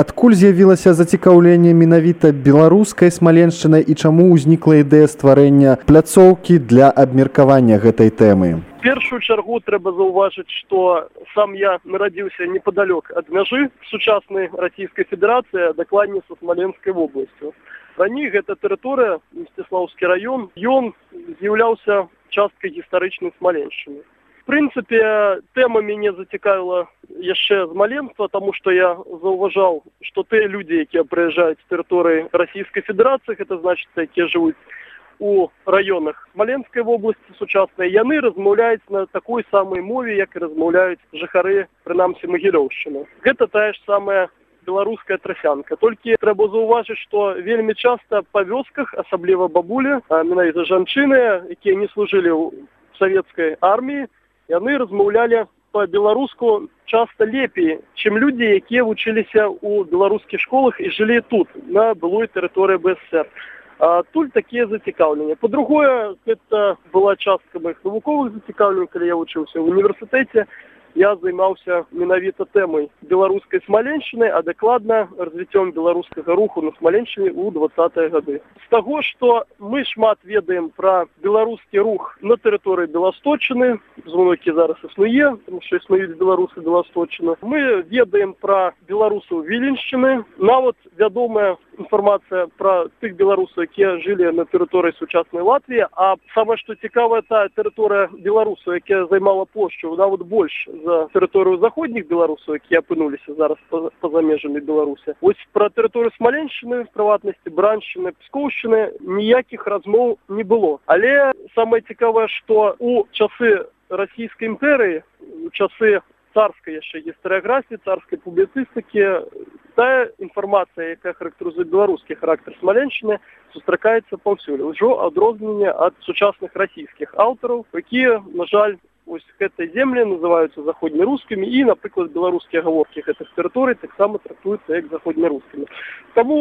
адкуль з'явілася зацікаўленне менавіта беларускай смаленшчынай і чаму ўзнікла ідэя стварэння пляцоўкі для абмеркавання гэтай тэмы? Першую чаргу трэба заўважыць што сам я нарадзіўся непадалёк ад мяжы сучаснай расійскай федэрацыі дакладней са смаленскай вобласцю. Раней гэта тэрыторыя мсціслаўскі раён ён з'яўляўся часткай гістарычнай смаленшчыны прынцыпе тэма мяне зацікавіла яшчэ з маленства тому что я заўважаў что тыя людзі якія прыязджаюць з тэрыторыі расійскай федэрацыі это значит якія жывуць у раёнах маленскай вобласці сучаснай яны размаўляюць на такой самай мове як і размаўляюць жыхары прынамсі магілёўшчына гэта тая ж самая беларуская трасянка толькі трэба заўважыць што вельмі часта па вёсках асабліва бабулі менавіта жанчыны якія не служылі ў савецкай арміі яны размаўлялі по-беларуску часто лепей чым людзі якія вучыліся ў беларускіх школах і жылі тут на былой тэрыторыі бср туль такія зацікаўленні по-другое это была частка моих навуковых зацікаўленняў калі я вучыўся в універсітэце я займаўся менавіта тэмай беларускай смаленшчыны а дакладна развіццём беларускага руху на смаленшчыне ў двадцатыя гады. З таго што мы шмат ведаем пра беларускі рух на тэрыторыі беласточыны звонокі зараз існуе що існуюць беларусы беласточына мы ведаем пра беларусаў віленшчыны. Нават вядомая інфармацыя пра тых беларусаў якія жылі на тэрыторыі сучаснай латвіі. А самае што цікавая та тэрыторыя беларусаў якая займала плошчу нават больш за тэрыторыю заходніх беларусаў якія апынуліся зараз па-за межамі беларуся вось пра тэрыторыю смаленшчыны прыватнасці браншчыны пскоўшчыны ніякіх размоў не было. Але самае цікавае што у часы расійскай імперыі у часы царскай яшчэ гістарыяграфіі царскай публіцыстыкі тая інфармацыя якая характарызуе беларускі характар смаленшчыны сустракаецца паўсюль. Ужо адрозненне ад сучасных расійскіх аўтараў якія на жаль ось гэтай землі называюцца заходнерускімі і напрыклад беларускія гаворкі гэтых тэрыторый таксама трактуюцца як заходнерускімі. Таму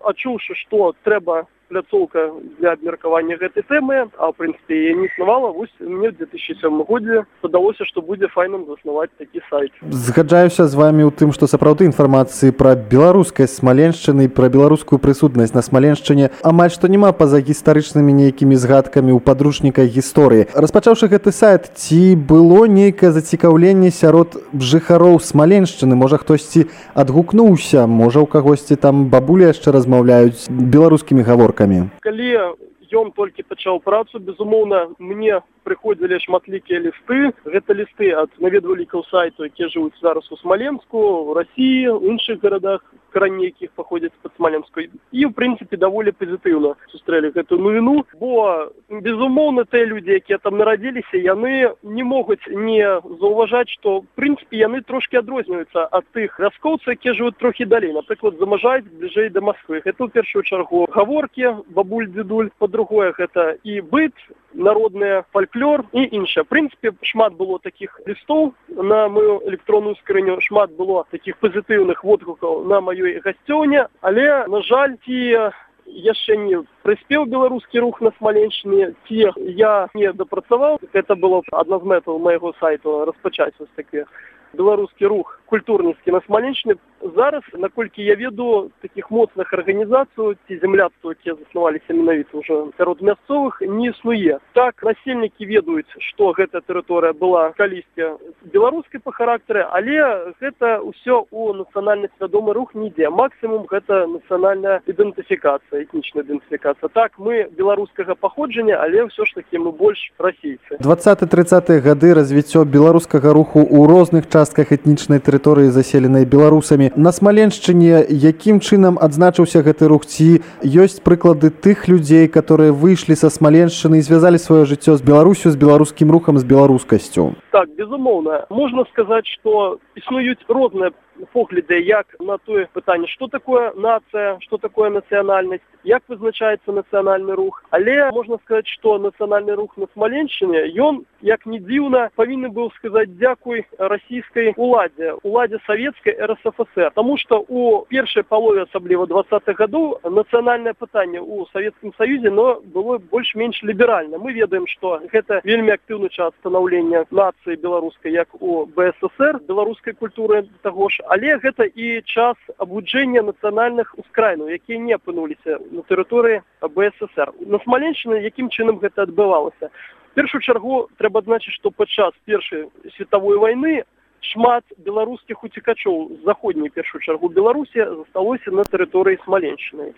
адчуўшы што трэба пляцоўка для абмеркавання гэтай тэмы а ў прынцыпе я не існавала вось мне две тысячи сём годзе падалося што будзе файным заснаваць такі сайт згаджаюся з вами ў тым што сапраўды інфармацыі пра беларускасць смаленшчыны пра беларускую прысутнасць на смаленшчыне амаль што няма па-за гістарычнымі нейкімі згадкамі ў падручніках гісторыі. Распачаўшы гэты сайт ці было нейкае зацікаўленне сярод жыхароў смаленшчыны? Можа хтосьці адгукнуўся можа ў кагосьці там бабулі яшчэ размаўляюць беларускімі гаворкамі рокамі калі ён толькі пачаў працу безумоўна мне прыходзілі шматлікія лісты гэта лісты ад наведвальнікаў сайту якія жывуць зараз у смаленску россии іншых гарадах крайне якіх паходзяць под смаленской і в прынцыпе даволі пазітыўна сустрэлі гэтую новіну бо безумоўна те людзі якія там нарадзіліся яны не могуць не заўважаць что в прынцыпе яны трошки адрозніваюцца ад тых вяскоўцы якія жывуць трохі далей. Напрыклад замажаюць бліжэй да москвы. Гэта ў першую чаргу гаворкі бабуль дзедуль по-другое гэта і быт народныя фальклор і іншае прынцыпе шмат было таких лістоў на мою электронную скрыню шмат было таких пазітыўных водгукаў на маёй гасцёне але на жаль ці яшчэ не прыспеў беларускі рух на смаленчыне ці я не дапрацаваў это было адна з мэтаў майго сайту распачаць вось такія беларускі рух культурніцкі на смаленчыне зараз наколькі я веду таких моцных арганізацыю ці земляцтва якія заснаваліся менавіта ўжо сярод мясцовых не існуе. Так насельнікі ведаюць што гэта тэрыторыя была калісьці беларускай па характары але гэта ўсё у нацыянальна свядомы рух нідзе. Максімум гэта нацыянальная ідэнтыфікацыя этнічная ідэнтыфікацыя. Так мы беларускага паходжання але ўсё ж такі мы больш расійцы двадцаты тридцатые гады развіццё беларускага руху ў розных частках этнічнай тэрыторыі заселенай беларусамі. На смаленшчыне якім чынам адзначыўся гэты рух ці ёсць прыклады тых людзей которые выйшлі са смаленшчыны і звязалі сваё жыццё з беларусю з беларускім рухам з беларускасцю? Так безумоўна. Можна сказаць что існуюць розныя погляды як на тое пытанне что такое нация что такое нацыянальнасць як вызначаецца нацыянальны рух. Але можна сказать что нацыянальны рух на смаленчыне ён як не дзіўна павінны быў сказаць дзякуй расійскай уладзе уладзе савецкай рсфср тому что у першай палове асабліва двадцатых гадоў нацыянальнае пытанне у савецкім саюзе но было больш-менш ліберальна. Мы ведаем что гэта вельмі актыўны час станаўлення нацыі беларускай як у бсср беларускай культуры таго ж але гэта і час абуджэння нацыянальных ускраінаў якія не апынуліся на тэрыторыі бСр на смаленчыны якім чынам гэта адбывалася? Першую чаргу трэба адзначыць што падчас першай светавой войны шмат беларускіх уцікачоў з заходняй першую чаргу беларусі засталося на тэрыторыі смаленчыны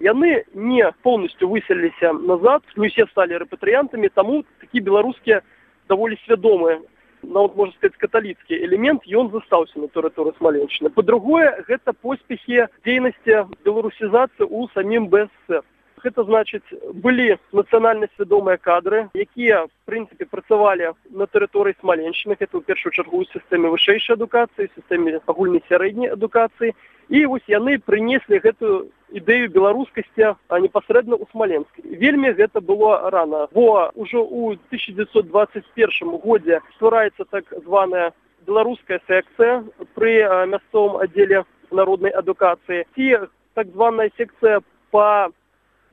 яны не полностью выселіліся назад не усе сталі рэпатрыянтамі таму такі беларускія даволі свядомыя нават можна сказать каталіцкі элемент ён застаўся на тэрыторыі смаленчыны по-другое гэта поспехі дзейнасці беларусізацыі у самім бСр гэта значыць былі нацыянальна свядомыя кадры якія в прынцыпе працавалі на тэрыторыі смаленчыны это ў першую чаргу сістэме вышэйшай адукацыі сістэме агульнай сярэдняй адукацыі і вось яны прынеслі гэтую ідэю беларускасці а непасрэдна ў смаленскі вельмі гэта было рана бо ўжо ў 1921 годзе ствараецца так званая беларуская секцыя пры мясцовым аддзеле народнай адукацыі ці так званая секцыя по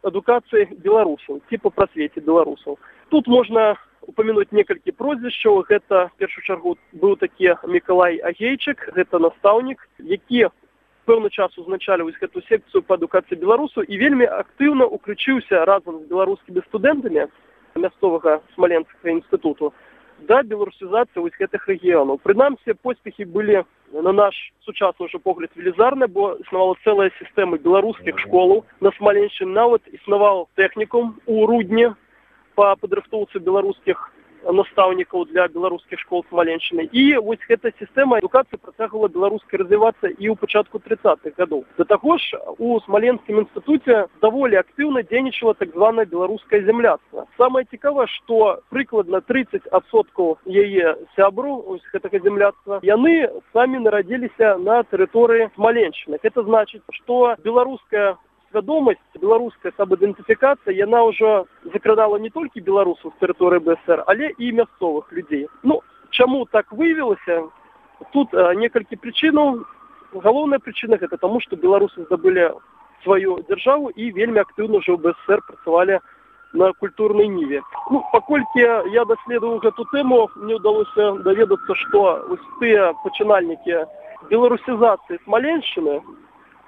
адукацыі беларусаў ці па прасвеце беларусаў. Тут можна упомянуть некалькі прозвішчаў. Гэта першую чаргу быў такі мікалай агейчык гэта настаўнік які пэўны час узначальваюць гэту секцыю па адукацыі беларусу і вельмі актыўна уключыўся разам з беларускімі студэнтамі мясцовага смаленскага інстытуту да беларусізацыі вось гэтых рэгіёнаў. Прынамсі поспехі былі на наш сучасны ўжо погляд велізарны бо існавала цэлая сістэма беларускіх школаў на смаленчын нават існаваў тэхнікум у рудні па падрыхтоўцы беларускіх настаўнікаў для беларускіх школ смаленчыны і вось гэта сістэма адукацыі працягвала беларускай развівацца і ў пачатку тридцатых гадоў да таго ж у смаленскім інстытуце даволі актыўна дзейнічала так званое беларускае земляцтва самае цікавае што прыкладна 30 адсоткаў яе сябру гэтага земляцтва яны самі нарадзіліся на тэрыторыі смаленчыны это значыць што беларуская свядомасць беларуская самаідэнтыфікацыя яна ўжо закрадала не толькі беларусаў з тэрыторыі бср але і мясцовых людзей ну чаму так выявілася тут а, некалькі прычынаў галоўная прычына гэта таму што беларусы здабылі сваю дзяржаву і вельмі актыўна ўжо бср працавалі на культурнай ніве ну паколькі я даследую гэту тэму мне ўдалося даведацца што вось тыя пачынальнікі беларусізацыі смаленшчыны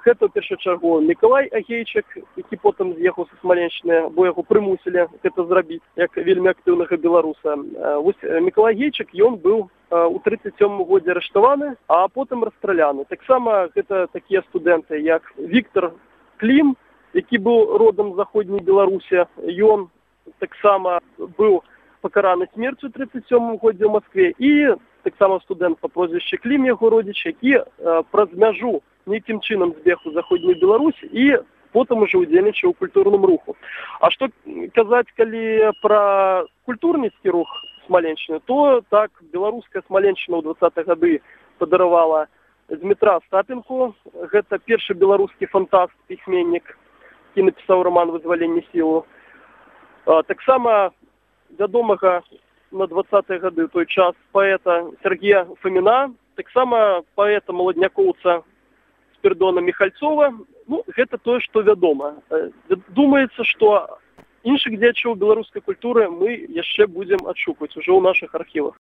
гэта чаргу міколай агейчык які потым з'ехаў са смаленчыны бо яго прымусілі гэта зрабіць як вельмі актыўнага беларуса вось міколагейчык ён быў у тридцать сём годзе арыштаваны а потым расстраляны таксама гэта такія студэнты як Віктор клім які быў родам заходняй беларусі ён таксама быў пакараны смерцю тридцать сём годзе ў москве. І таксама студэнт па прозвішчы клім яго родзіч які праз мяжу нейкім чынам збег у заходняй беларусі і потым уже удзельнічаў у культурным руху. А што казаць калі пра культурніцкі рух смаленчыны то так беларуская смаленчына ў двадцатых гады падаравала дмітра стапенку гэта першы беларускі фантаст пісьменнік які напісаў роман вызвалення сілу таксама вядомага на двадцатые гады той час паэта сергея фаміна таксама паэта маладнякоўца пердона михальцова. Ну гэта тое что вядома э, думаецца что іншых дзячаў беларускай культуры мы яшчэ будзем адшукваць ужо ў наших архівах